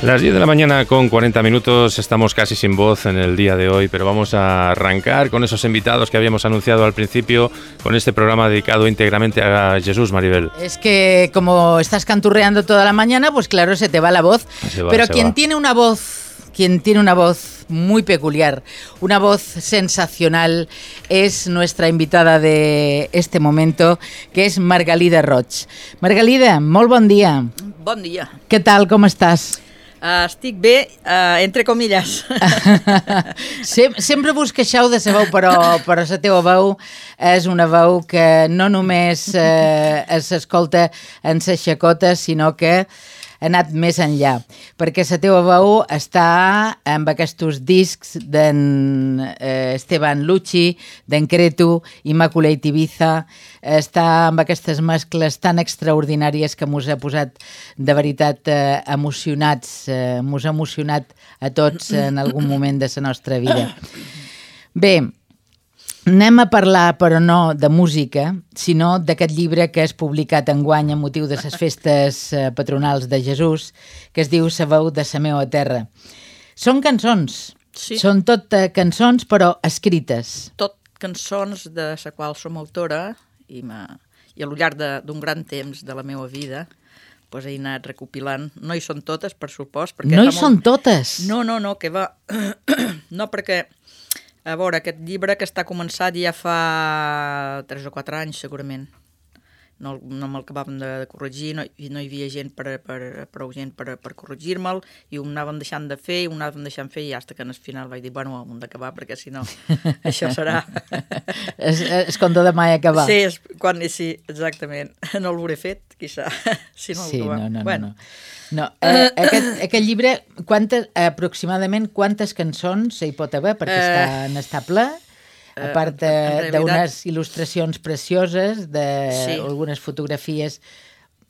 Las 10 de la mañana con 40 minutos, estamos casi sin voz en el día de hoy, pero vamos a arrancar con esos invitados que habíamos anunciado al principio, con este programa dedicado íntegramente a Jesús Maribel. Es que como estás canturreando toda la mañana, pues claro, se te va la voz. Va, pero quien va. tiene una voz, quien tiene una voz muy peculiar, una voz sensacional, es nuestra invitada de este momento, que es Margalida Roig. Margalida, molt bon dia. Bon dia. Què tal, com estàs? Uh, estic bé, uh, entre comilles. Sem sempre vos queixeu de sa veu, però, però la teva veu és una veu que no només eh, s'escolta en sa xacota, sinó que anat més enllà, perquè la teva veu està amb aquests discs d'en eh, Esteban Lucci, d'en Cretu, Immaculate Ibiza, està amb aquestes mescles tan extraordinàries que mos ha posat de veritat eh, emocionats, eh, mos ha emocionat a tots en algun moment de la nostra vida. Bé, Anem a parlar, però no de música, sinó d'aquest llibre que és publicat enguany a motiu de les festes eh, patronals de Jesús, que es diu Sa veu de sa meua terra. Són cançons, Sí. són tot eh, cançons, però escrites. Tot cançons de la qual som autora i, i a lo llarg de- d'un gran temps de la meva vida pues, he anat recopilant. No hi són totes, per supost. Perquè No hi són molt... totes. No, no, no, que va... no, perquè, a veure, aquest llibre que està començat ja fa 3 o 4 anys, segurament. No, no me'l acabàvem de, de corregir, no, i no hi havia gent per, per, prou gent per, per corregir-me'l, i ho anàvem deixant de fer, i ho anàvem deixant fer, i hasta que al final vaig dir, bueno, hem d'acabar, perquè si no, això serà... és, és com de mai acabar. Sí, és, quan, sí, exactament. No l'hauré fet, quizà, si no Sí, el no, no, no. bueno, no. no eh, aquest, aquest llibre, quantes, aproximadament quantes cançons hi pot haver? Perquè Eh, està, n'està ple, a part de- en realitat- d'unes il·lustracions precioses, d'algunes Sí. fotografies,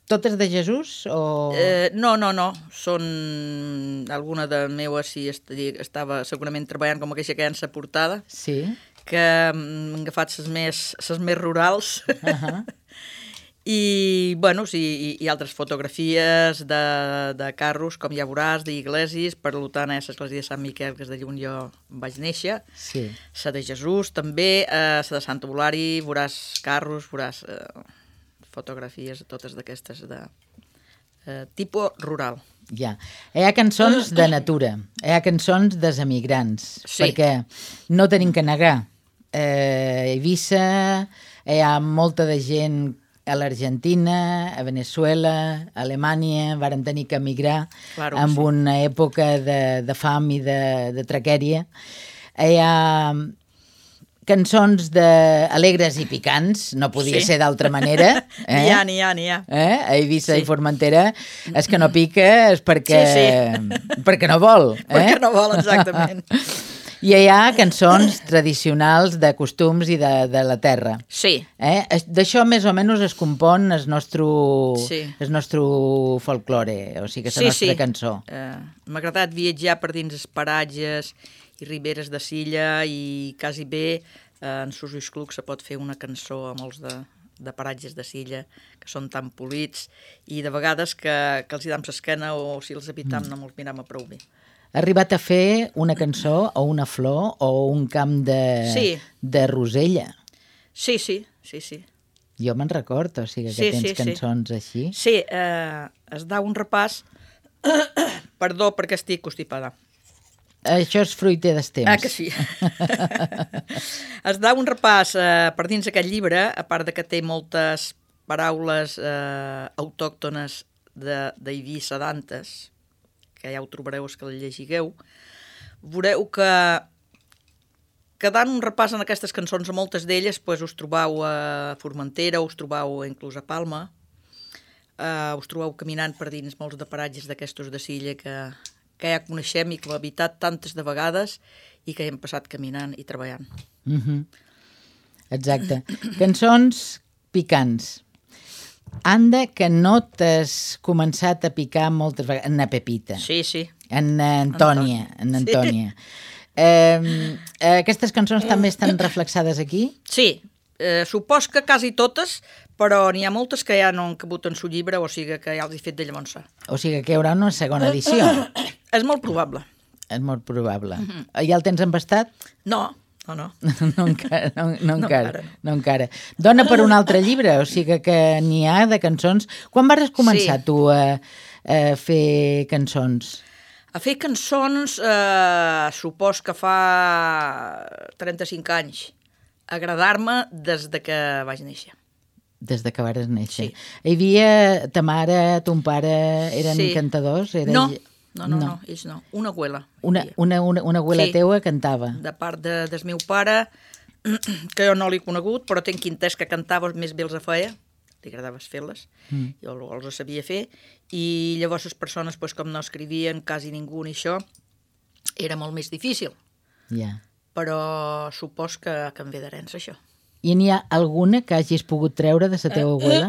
totes de Jesús? O... Eh, no, no, no. Són... Alguna de meues sí, est- estava segurament treballant com aquella sa portada, Sí? que hem agafat les més, ses més rurals. Uh -huh. I, bueno, sí, i, i altres fotografies de, de carros, com ja veuràs, d'iglesis, per tant, a l'església de Sant Miquel, que és de lluny jo vaig néixer, Sí. la de Jesús també, eh, la de Santa Eulari, veuràs carros, veuràs eh, fotografies, totes d'aquestes de eh, tipus rural. Ja. Hi ha cançons de natura, hi ha cançons dels emigrants, Sí. perquè no tenim que negar. Eh, Eivissa hi ha molta de gent a l'Argentina, a Venezuela, a Alemanya, varen tenir que emigrar Claro que amb sí. una època de, de fam i de, de traquèria. Hi ha cançons de alegres i picants, no podia Sí. ser d'altra manera. Eh? N'hi ha, n'hi ha, n'hi ha. eh? a Eivissa Sí. i Formentera, és que no pica, és perquè, Sí, perquè no vol. Eh? Perquè no vol, exactament. I hi ha cançons tradicionals de costums i de, de la terra. Sí, Eh? D'això més o menys es compon el nostre, Sí. el nostre folklore, o sigui, la sí, nostra sí. cançó. Eh, M'ha agradat viatjar per dins els paratges i riberes de Silla i quasi bé eh, en Susus Club se pot fer una cançó amb els de, de paratges de Silla que són tan polits i de vegades que, que els hi dam l'esquena o si els habitam mm. no me'ls miram a prou bé. Ha arribat a fer una cançó o una flor o un camp de, Sí. de rosella. Sí, sí, sí, sí. Jo me'n record, o sigui, que Sí, tens sí, sí. cançons així. Sí, eh, es da un repàs... Perdó, perquè estic constipada. Això és fruiter dels temps. Ah, que sí. es da un repàs eh, per dins aquest llibre, a part de que té moltes paraules eh, autòctones de- d'Eivissa d'antes, que ja ho trobareu els que la llegigueu, veureu que que dant un repàs en aquestes cançons, a moltes d'elles, pues, us trobau a Formentera, us trobau inclús a Palma, eh, us trobeu caminant per dins molts de paratges d'aquestos de Silla que, que ja coneixem i que hem habitat tantes de vegades i que hem passat caminant i treballant. Mm -hmm. Exacte. Cançons picants. Anda, que no t'has començat a picar moltes vegades. En Pepita, Sí, sí. en na Antònia, en Antònia. Eh, aquestes cançons també estan reflexades aquí? Sí, eh, supos que quasi totes, però n'hi ha moltes que ja no han cabut en su llibre, o sigui que ja els he fet de llavors. O sigui que hi haurà una segona edició. És molt probable. És molt probable. Ja el tens embastat? No, no, no. no encara, no, no, No, encara, no. encara. Dona per un altre llibre, o sigui que n'hi ha de cançons. Quan vas començar Sí. tu a, a fer cançons? A fer cançons, eh, supos que fa 35 anys. Agradar-me des de que vaig néixer. Des de que vares néixer. Sí. Hi havia ta mare, ton pare, eren Sí. cantadors? Era... No, no, no, no, ells no. Una abuela. Una, una, una, una abuela Sí. teua cantava. De part de, del meu pare, que jo no l'he conegut, però tenc entès que cantava més bé els feia, li agradava fer-les, mm. jo els sabia fer, i llavors les persones, pues, com no escrivien quasi ningú ni això, era molt més difícil, Ja. però supos que, que em ve d'herència això. I n'hi ha alguna que hagis pogut treure de la teva abuela?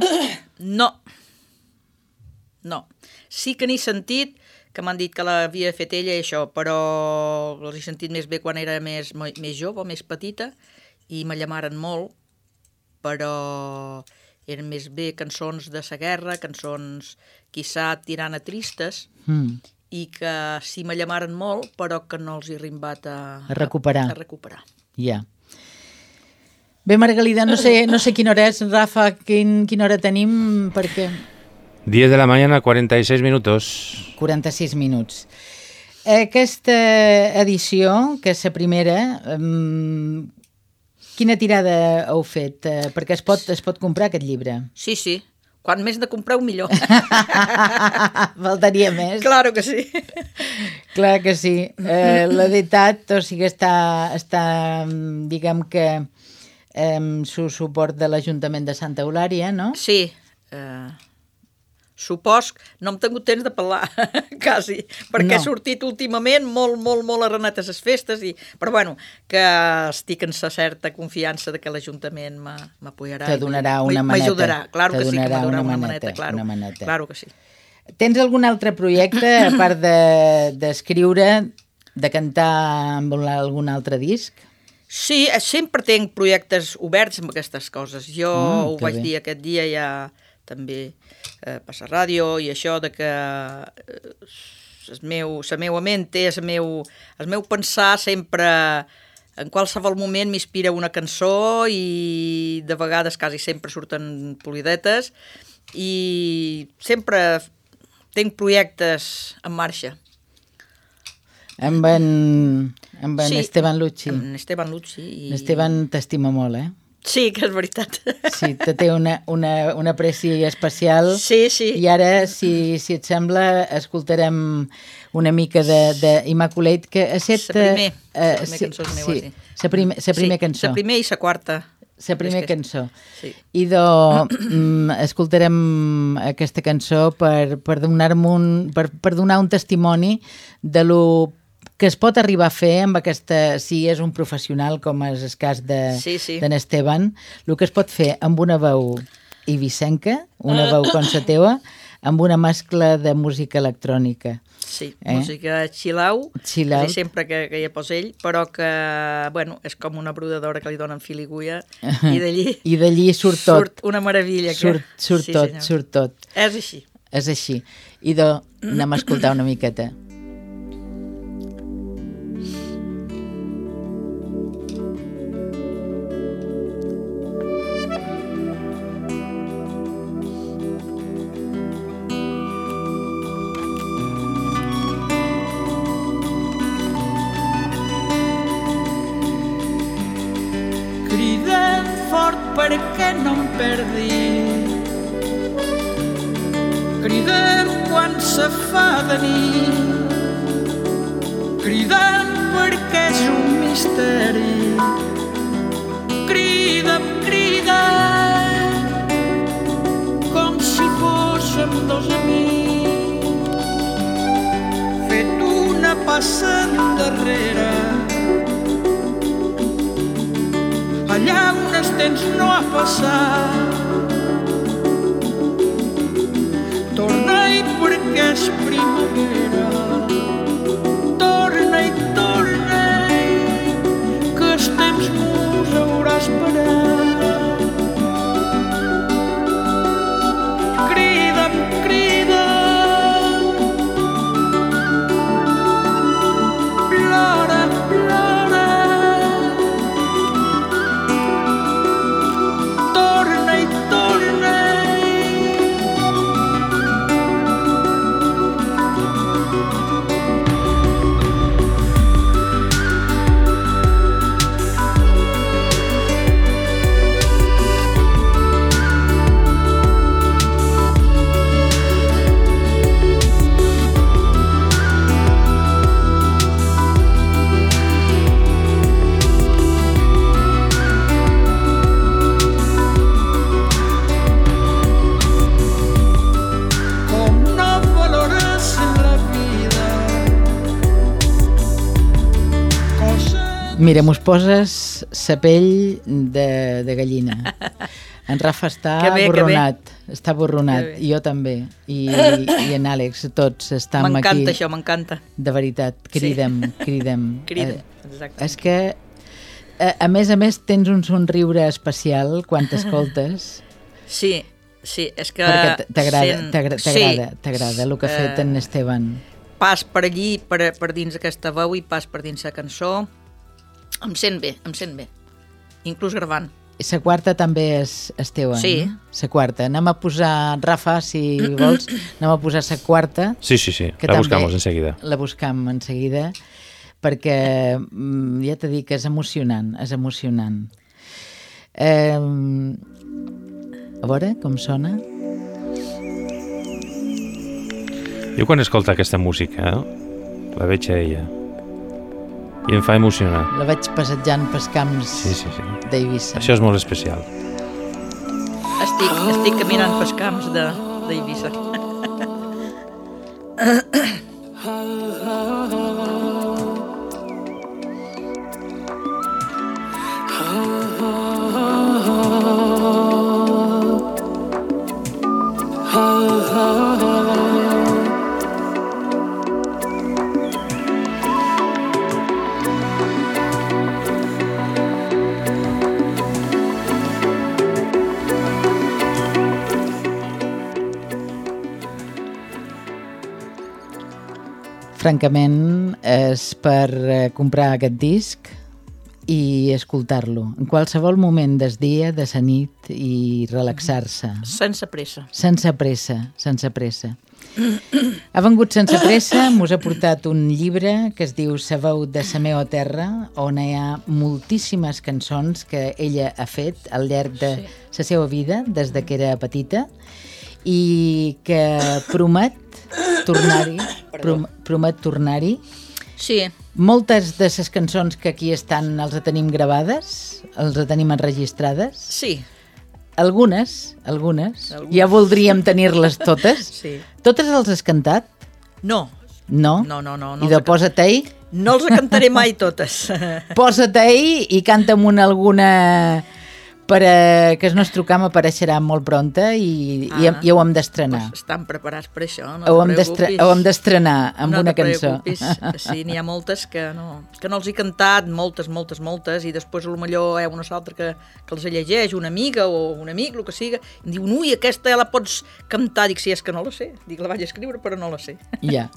No. No. Sí que n'he sentit que m'han dit que l'havia fet ella i això, però els he sentit més bé quan era més, més jove, més petita, i me llamaren molt, però eren més bé cançons de sa guerra, cançons quizà tirant a tristes, Mm. i que sí me llamaren molt, però que no els he rimbat a, A recuperar. A, recuperar. Ja. Bé, Margalida, no sé, no sé quina hora és, Rafa, quin, quina hora tenim, perquè... 10 de la mañana, 46 minutos. 46 minuts. Aquesta edició, que és la primera, um, quina tirada heu fet? Eh, perquè es pot, es pot comprar aquest llibre. Sí, sí. Quan més de compreu, millor. Faltaria més. claro que sí. Clar que sí. Eh, L'editat, o sigui, està, està diguem que, amb su suport de l'Ajuntament de Santa Eulària, no? Sí. Eh, supos, no hem tingut temps de parlar, quasi, perquè No. he sortit últimament molt, molt, molt arrenat a les festes, i, però bueno, que estic en sa certa confiança de que l'Ajuntament m'a- m'apoyarà. Te donarà una maneta. M'ajudarà, claro que sí que m'ajudarà una una, maneta, maneta, claro. una maneta. Claro que sí. Tens algun altre projecte, a part de- d'escriure, de, de cantar amb un- algun altre disc? Sí, eh, sempre tinc projectes oberts amb aquestes coses. Jo Ah, ho vaig bé. dir aquest dia ja també eh, per la ràdio i això de que eh, el meu, la meva ment, el meu, el meu pensar sempre en qualsevol moment m'inspira una cançó i de vegades quasi sempre surten polidetes i sempre tinc projectes en marxa. Amb en, amb en Sí, Esteban Lucci. En Esteban Lucci. I... Esteban t'estima molt, eh? Sí, que és veritat. Sí, te té una, una, una apreci especial. Sí, sí. I ara, si, si et sembla, escoltarem una mica de, de Immaculate, que ha set... La primer, eh, la primer cançó és meva, sí. La primer, la primer sí, cançó. La primer i la quarta. La primera que- cançó. Sí. I do, mm, escoltarem aquesta cançó per, per donar-me un, per, per donar un testimoni de lo que es pot arribar a fer amb aquesta, si és un professional com és el cas de Sí, sí. d'en Esteban, el que es pot fer amb una veu ibicenca, una veu com la teua, amb una mescla de música electrònica. Sí, Eh? música out. quasi sempre que, que hi posa ell, però que, bueno, és com una brodadora que li donen fil i guia, i d'allí I d'allí surt tot. surt una meravella. Que... Surt, surt sí, tot, senyor. surt tot. És així. És així. I de, anem a escoltar una miqueta. Perdi. Cridem quan se fa de nit. Cridem perquè és un misteri. Cridem, cridem, com si fóssim dos amics. Fet una passa endarrere allà on el temps no ha passat. Torna-hi perquè és Mira, mos poses sa pell de, de gallina. En Rafa està Que bé, que bé. borronat, està borronat, i jo també, i, i en Àlex, tots estem aquí. M'encanta això, m'encanta. De veritat, cridem, cridem. Crida, Eh, exacte. és que, a, a més a més, tens un somriure especial quan t'escoltes, Sí, sí, és que... perquè t'agrada, sent- t'agra- sí, t'agrada, t'agrada el que ha fet eh, en Esteban. Pas per allí, per, per dins aquesta veu i pas per dins la cançó. Em sent bé, em sent bé. Inclús gravant. La quarta també és Esteban. Sí. La quarta. Anem a posar, Rafa, si vols, anem a posar la quarta. Sí, sí, sí, que la també buscamos enseguida. La buscam en seguida, perquè mm, ja t'he dit que és emocionant, és emocionant. Eh, a veure com sona. Jo quan escolto aquesta música, la veig a ella i em fa emocionar. La vaig passejant pels camps Sí, sí, sí. d'Eivissa. Això és molt especial. Estic, estic caminant pels camps de- Francament, és per eh, comprar aquest disc i escoltar-lo en qualsevol moment del dia, de la nit i relaxar-se. Sense pressa. Sense pressa, sense pressa. Ha vengut sense pressa, mos ha portat un llibre que es diu Sa veu de sa meva terra, on hi ha moltíssimes cançons que ella ha fet al llarg de la seva vida, des de que era petita, i que promet tornar-hi, prom promet tornar-hi. Sí, Moltes de les cançons que aquí estan els tenim gravades, els tenim enregistrades, sí, algunes, algunes, Algunes. ja voldríem tenir-les totes. sí. Totes els has cantat? No, No? no, no, no. no I de he posa-te-hi, No els cantaré mai totes. posa-te-hi i canta'm una alguna per a, que el nostre camp apareixerà molt pronta i, ah, i, i ho hem d'estrenar. Pues estan preparats per això, no ho, hem ho hem d'estrenar amb no una cançó. Sí, n'hi ha moltes que no, que no els he cantat, moltes, moltes, moltes, i després potser hi ha una altra que, que els llegeix, una amiga o un amic, el que siga, i em diu, ui, aquesta ja la pots cantar. Dic, sí, és que no la sé. Dic, la vaig escriure, però no la sé. Ja.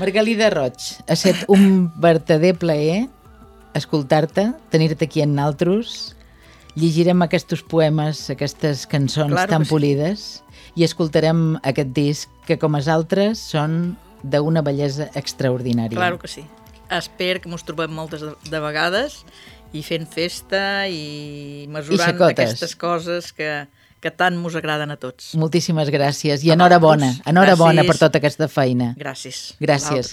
Margalida Roig, ha estat un verdader plaer escoltar-te, tenir-te aquí en naltros, llegirem aquests poemes, aquestes cançons Claro tan sí. polides i escoltarem aquest disc que, com els altres, són d'una bellesa extraordinària. Claro que sí. Espero que mos trobem moltes de, de vegades i fent festa i mesurant xacotes. aquestes coses que, que tant mos agraden a tots. Moltíssimes gràcies i enhorabona, enhorabona per tota aquesta feina. Gràcies. Gràcies.